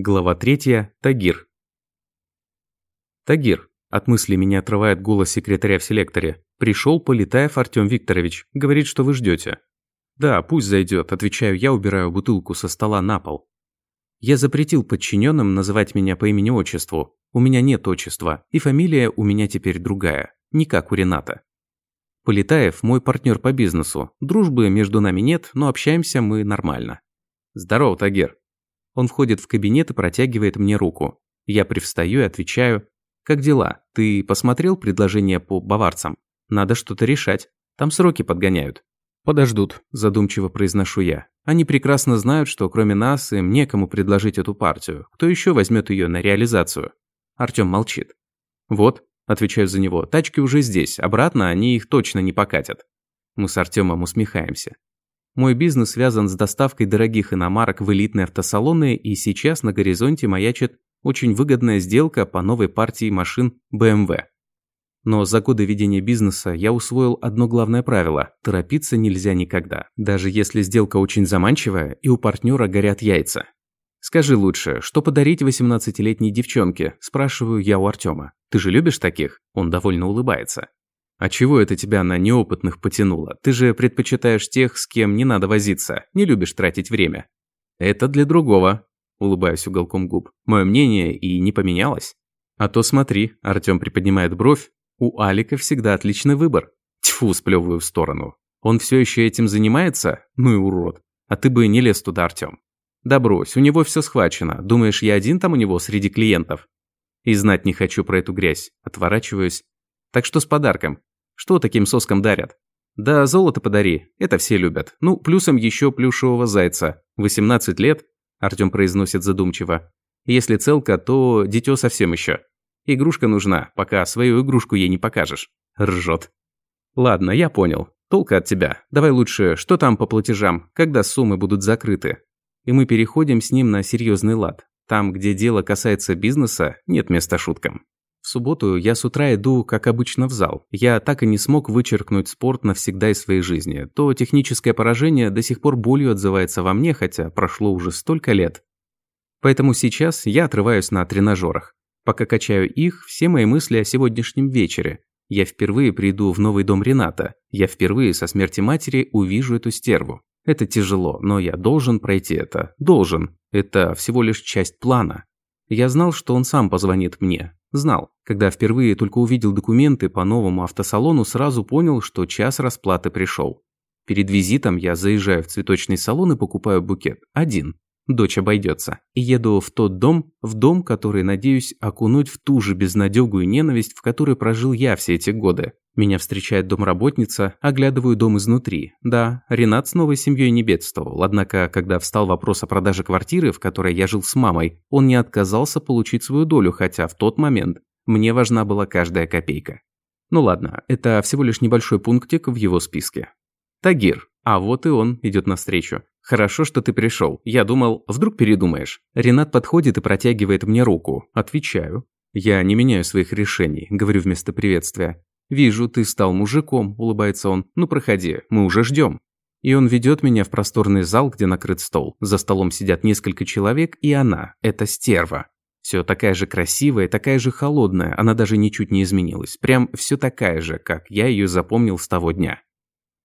Глава третья. Тагир. Тагир. От мысли меня отрывает голос секретаря в селекторе. Пришел Полетаев Артем Викторович. Говорит, что вы ждете. Да, пусть зайдет. Отвечаю я, убираю бутылку со стола на пол. Я запретил подчиненным называть меня по имени-отчеству. У меня нет отчества, и фамилия у меня теперь другая. Не как у Рената. Полетаев – мой партнер по бизнесу. Дружбы между нами нет, но общаемся мы нормально. Здорово, Тагир. Он входит в кабинет и протягивает мне руку. Я привстаю и отвечаю. «Как дела? Ты посмотрел предложение по баварцам? Надо что-то решать. Там сроки подгоняют». «Подождут», – задумчиво произношу я. «Они прекрасно знают, что кроме нас им некому предложить эту партию. Кто еще возьмет ее на реализацию?» Артем молчит. «Вот», – отвечаю за него, – «тачки уже здесь. Обратно они их точно не покатят». Мы с Артемом усмехаемся. Мой бизнес связан с доставкой дорогих иномарок в элитные автосалоны, и сейчас на горизонте маячит очень выгодная сделка по новой партии машин BMW. Но за годы ведения бизнеса я усвоил одно главное правило – торопиться нельзя никогда, даже если сделка очень заманчивая и у партнера горят яйца. «Скажи лучше, что подарить 18-летней девчонке?» – спрашиваю я у Артема. «Ты же любишь таких?» Он довольно улыбается. А чего это тебя на неопытных потянуло? Ты же предпочитаешь тех, с кем не надо возиться, не любишь тратить время. Это для другого, улыбаюсь уголком губ. Мое мнение и не поменялось. А то смотри, Артем приподнимает бровь, у Алика всегда отличный выбор. Тьфу, сплевываю в сторону. Он все еще этим занимается? Ну и урод. А ты бы не лез туда, Артем. Да брось, у него все схвачено. Думаешь, я один там у него среди клиентов? И знать не хочу про эту грязь. Отворачиваюсь. Так что с подарком? Что таким соскам дарят? Да золото подари, это все любят. Ну, плюсом еще плюшевого зайца. 18 лет, Артем произносит задумчиво. Если целка, то дитё совсем еще. Игрушка нужна, пока свою игрушку ей не покажешь. Ржет. Ладно, я понял. Толка от тебя. Давай лучше, что там по платежам, когда суммы будут закрыты. И мы переходим с ним на серьезный лад. Там, где дело касается бизнеса, нет места шуткам. Субботу я с утра иду, как обычно, в зал. Я так и не смог вычеркнуть спорт навсегда из своей жизни. То техническое поражение до сих пор болью отзывается во мне, хотя прошло уже столько лет. Поэтому сейчас я отрываюсь на тренажерах. Пока качаю их, все мои мысли о сегодняшнем вечере. Я впервые приду в новый дом Рената. Я впервые со смерти матери увижу эту стерву. Это тяжело, но я должен пройти это. Должен. Это всего лишь часть плана. Я знал, что он сам позвонит мне. Знал. Когда впервые только увидел документы по новому автосалону, сразу понял, что час расплаты пришел. Перед визитом я заезжаю в цветочный салон и покупаю букет. Один. Дочь обойдется. И еду в тот дом, в дом, который, надеюсь, окунуть в ту же безнадегу и ненависть, в которой прожил я все эти годы. Меня встречает домработница, оглядываю дом изнутри. Да, Ренат с новой семьей не бедствовал, однако, когда встал вопрос о продаже квартиры, в которой я жил с мамой, он не отказался получить свою долю, хотя в тот момент мне важна была каждая копейка. Ну ладно, это всего лишь небольшой пунктик в его списке. Тагир. А вот и он идет навстречу. «Хорошо, что ты пришел. Я думал, вдруг передумаешь». Ренат подходит и протягивает мне руку. Отвечаю. Я не меняю своих решений, говорю вместо приветствия. «Вижу, ты стал мужиком», – улыбается он. «Ну проходи, мы уже ждем». И он ведет меня в просторный зал, где накрыт стол. За столом сидят несколько человек, и она, это стерва. Все такая же красивая, такая же холодная, она даже ничуть не изменилась. Прям все такая же, как я ее запомнил с того дня.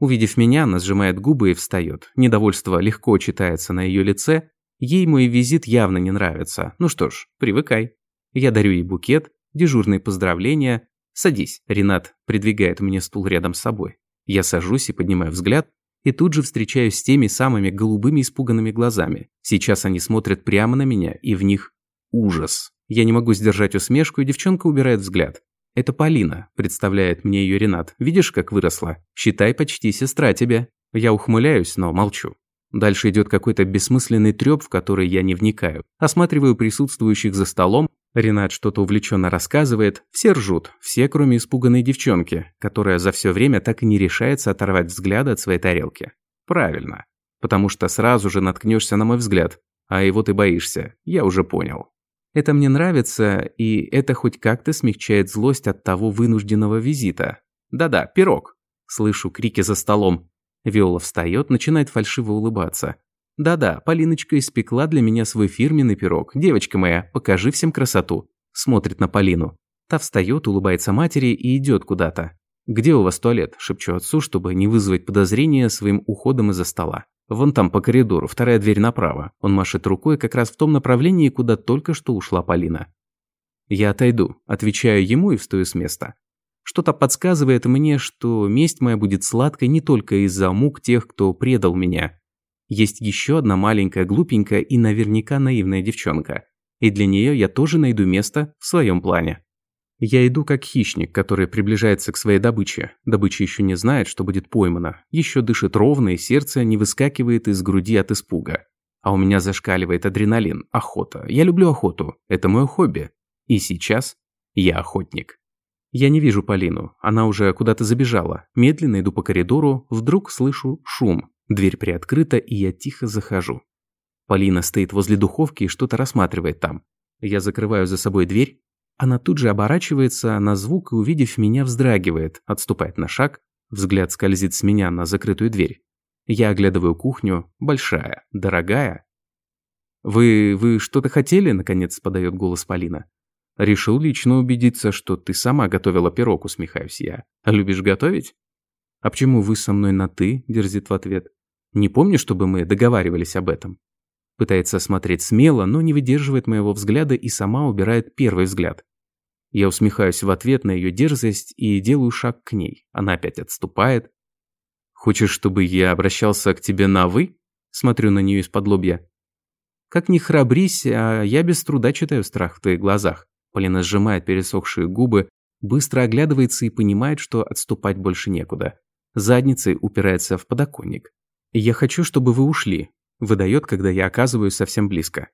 Увидев меня, она сжимает губы и встает. Недовольство легко читается на ее лице. Ей мой визит явно не нравится. Ну что ж, привыкай. Я дарю ей букет, дежурные поздравления. Садись. Ренат придвигает мне стул рядом с собой. Я сажусь и поднимаю взгляд, и тут же встречаюсь с теми самыми голубыми испуганными глазами. Сейчас они смотрят прямо на меня, и в них ужас. Я не могу сдержать усмешку, и девчонка убирает взгляд. «Это Полина», – представляет мне ее Ренат. «Видишь, как выросла? Считай, почти сестра тебе». Я ухмыляюсь, но молчу. Дальше идет какой-то бессмысленный трёп, в который я не вникаю. Осматриваю присутствующих за столом. Ренат что-то увлеченно рассказывает. Все ржут, все, кроме испуганной девчонки, которая за все время так и не решается оторвать взгляд от своей тарелки. Правильно. Потому что сразу же наткнешься на мой взгляд. А его ты боишься, я уже понял. Это мне нравится, и это хоть как-то смягчает злость от того вынужденного визита. Да-да, пирог. Слышу крики за столом. Виола встает, начинает фальшиво улыбаться. Да-да, Полиночка испекла для меня свой фирменный пирог. Девочка моя, покажи всем красоту. Смотрит на Полину. Та встает, улыбается матери и идет куда-то. «Где у вас туалет?» – шепчу отцу, чтобы не вызвать подозрения своим уходом из-за стола. «Вон там, по коридору, вторая дверь направо». Он машет рукой как раз в том направлении, куда только что ушла Полина. Я отойду, отвечаю ему и встаю с места. Что-то подсказывает мне, что месть моя будет сладкой не только из-за мук тех, кто предал меня. Есть еще одна маленькая, глупенькая и наверняка наивная девчонка. И для нее я тоже найду место в своем плане. Я иду как хищник, который приближается к своей добыче. Добыча еще не знает, что будет поймана. Еще дышит ровно, и сердце не выскакивает из груди от испуга. А у меня зашкаливает адреналин, охота. Я люблю охоту. Это мое хобби. И сейчас я охотник. Я не вижу Полину. Она уже куда-то забежала. Медленно иду по коридору, вдруг слышу шум. Дверь приоткрыта, и я тихо захожу. Полина стоит возле духовки и что-то рассматривает там. Я закрываю за собой дверь. Она тут же оборачивается на звук и, увидев меня, вздрагивает, отступает на шаг, взгляд скользит с меня на закрытую дверь. Я оглядываю кухню, большая, дорогая. «Вы... вы что-то хотели?» – наконец подает голос Полина. Решил лично убедиться, что ты сама готовила пирог, усмехаюсь я. А любишь готовить? А почему вы со мной на «ты», дерзит в ответ. Не помню, чтобы мы договаривались об этом. Пытается смотреть смело, но не выдерживает моего взгляда и сама убирает первый взгляд. Я усмехаюсь в ответ на ее дерзость и делаю шаг к ней. Она опять отступает. «Хочешь, чтобы я обращался к тебе на «вы»?» Смотрю на нее из-под лобья. «Как ни храбрись, а я без труда читаю страх в твоих глазах. Полина сжимает пересохшие губы, быстро оглядывается и понимает, что отступать больше некуда. Задницей упирается в подоконник. «Я хочу, чтобы вы ушли», – выдает, когда я оказываюсь совсем близко.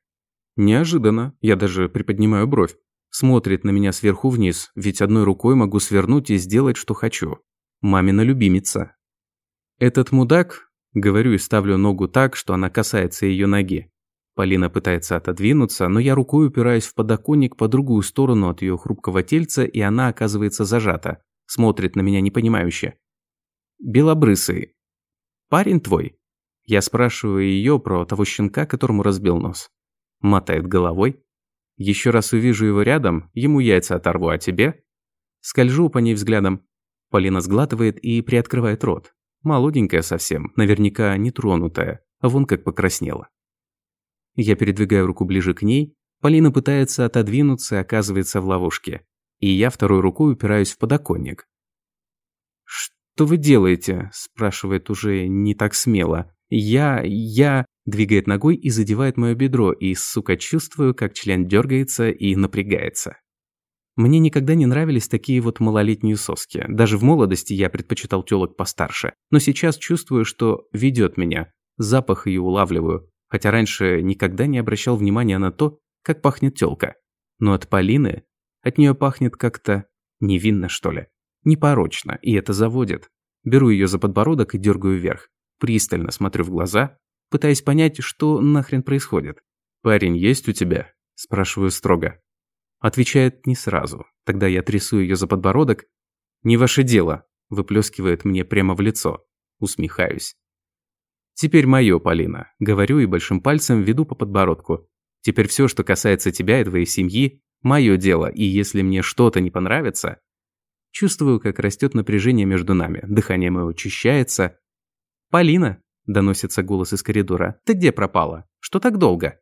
Неожиданно, я даже приподнимаю бровь. Смотрит на меня сверху вниз, ведь одной рукой могу свернуть и сделать, что хочу. Мамина любимица. «Этот мудак», – говорю и ставлю ногу так, что она касается ее ноги. Полина пытается отодвинуться, но я рукой упираюсь в подоконник по другую сторону от ее хрупкого тельца, и она оказывается зажата. Смотрит на меня непонимающе. «Белобрысый. Парень твой?» Я спрашиваю ее про того щенка, которому разбил нос. Мотает головой. Еще раз увижу его рядом, ему яйца оторву, а тебе? Скольжу по ней взглядом. Полина сглатывает и приоткрывает рот. Молоденькая совсем, наверняка не тронутая, а вон как покраснела. Я передвигаю руку ближе к ней. Полина пытается отодвинуться и оказывается в ловушке. И я второй рукой упираюсь в подоконник. «Что вы делаете?» – спрашивает уже не так смело. «Я... я...» – двигает ногой и задевает мое бедро, и, сука, чувствую, как член дергается и напрягается. Мне никогда не нравились такие вот малолетние соски. Даже в молодости я предпочитал тёлок постарше. Но сейчас чувствую, что ведет меня. Запах ее улавливаю хотя раньше никогда не обращал внимания на то, как пахнет тёлка. Но от Полины от нее пахнет как-то невинно, что ли. Непорочно, и это заводит. Беру ее за подбородок и дергаю вверх. Пристально смотрю в глаза, пытаясь понять, что нахрен происходит. «Парень есть у тебя?» – спрашиваю строго. Отвечает не сразу. Тогда я трясу ее за подбородок. «Не ваше дело», – выплескивает мне прямо в лицо. Усмехаюсь. «Теперь мое, Полина», – говорю и большим пальцем веду по подбородку. «Теперь все, что касается тебя и твоей семьи, мое дело, и если мне что-то не понравится...» Чувствую, как растет напряжение между нами, дыхание мое учащается. «Полина», – доносится голос из коридора, – «ты где пропала? Что так долго?»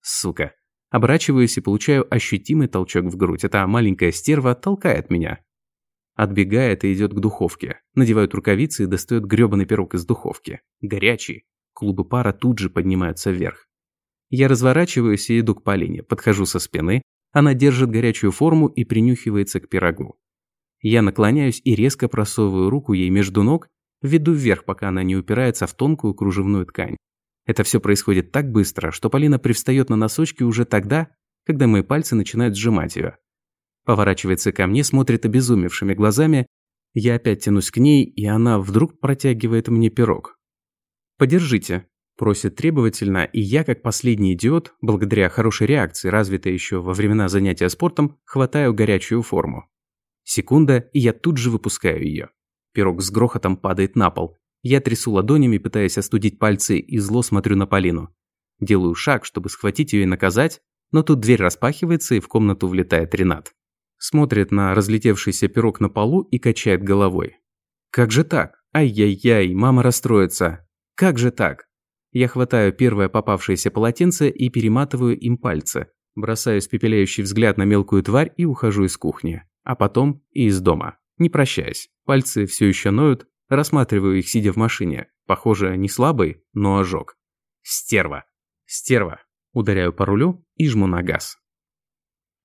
«Сука». Оборачиваюсь и получаю ощутимый толчок в грудь. Эта маленькая стерва толкает меня. Отбегает и идет к духовке. Надевают рукавицы и достает грёбаный пирог из духовки. Горячий. Клубы пара тут же поднимаются вверх. Я разворачиваюсь и иду к Полине. Подхожу со спины. Она держит горячую форму и принюхивается к пирогу. Я наклоняюсь и резко просовываю руку ей между ног, веду вверх, пока она не упирается в тонкую кружевную ткань. Это все происходит так быстро, что Полина привстает на носочки уже тогда, когда мои пальцы начинают сжимать ее. Поворачивается ко мне, смотрит обезумевшими глазами. Я опять тянусь к ней, и она вдруг протягивает мне пирог. «Подержите», – просит требовательно, и я, как последний идиот, благодаря хорошей реакции, развитой еще во времена занятия спортом, хватаю горячую форму. Секунда, и я тут же выпускаю ее. Пирог с грохотом падает на пол. Я трясу ладонями, пытаясь остудить пальцы, и зло смотрю на Полину. Делаю шаг, чтобы схватить ее и наказать, но тут дверь распахивается, и в комнату влетает Ренат. Смотрит на разлетевшийся пирог на полу и качает головой. «Как же так? Ай-яй-яй, мама расстроится. Как же так?» Я хватаю первое попавшееся полотенце и перематываю им пальцы. Бросаю испепеляющий взгляд на мелкую тварь и ухожу из кухни. А потом и из дома. Не прощаясь. Пальцы все еще ноют, рассматриваю их, сидя в машине. Похоже, не слабый, но ожог. Стерва. Стерва. Ударяю по рулю и жму на газ.